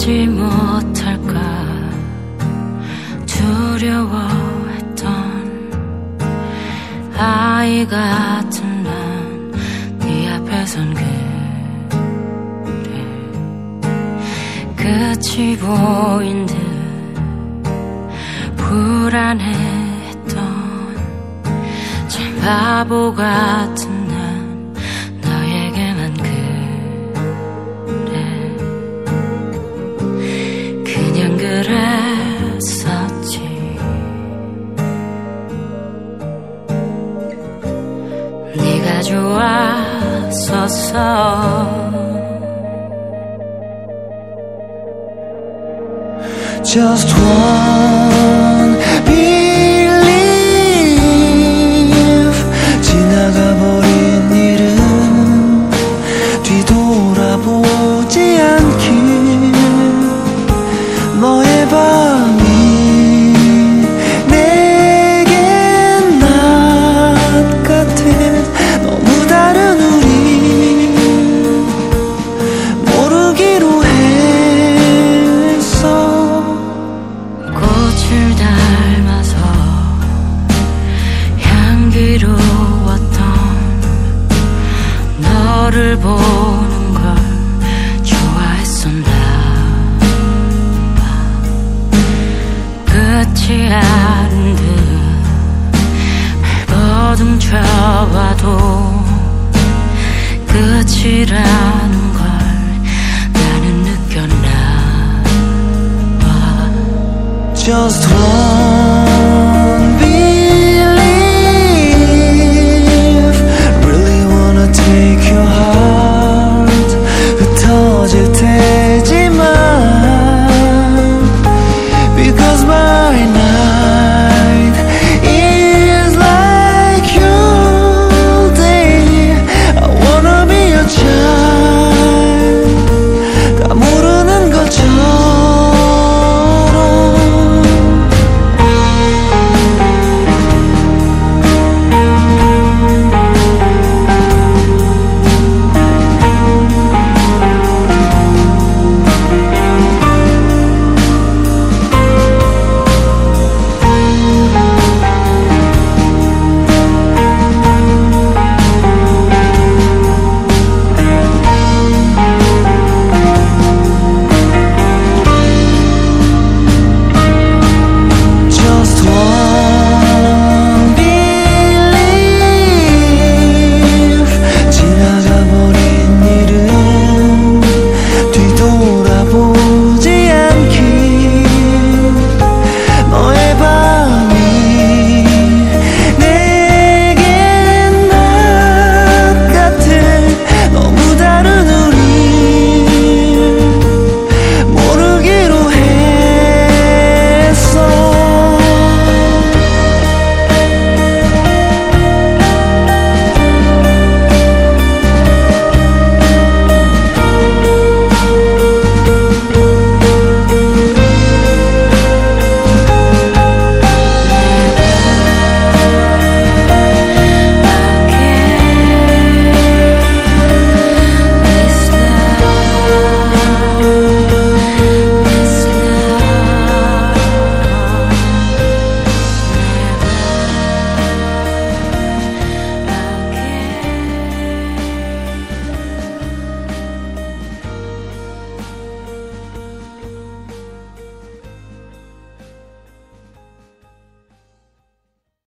잊지 못할까? 두려워했던 아이 같은 난 네 앞에선 그래. 끝이 보인 듯 불안해했던 참 바보 같은 좋았었어 Just one 너를 보는 걸 좋아했었나 봐. 끝이 아닌 듯 발버둥쳐와도 끝이라는 걸 나는 느꼈나 봐. Just one by now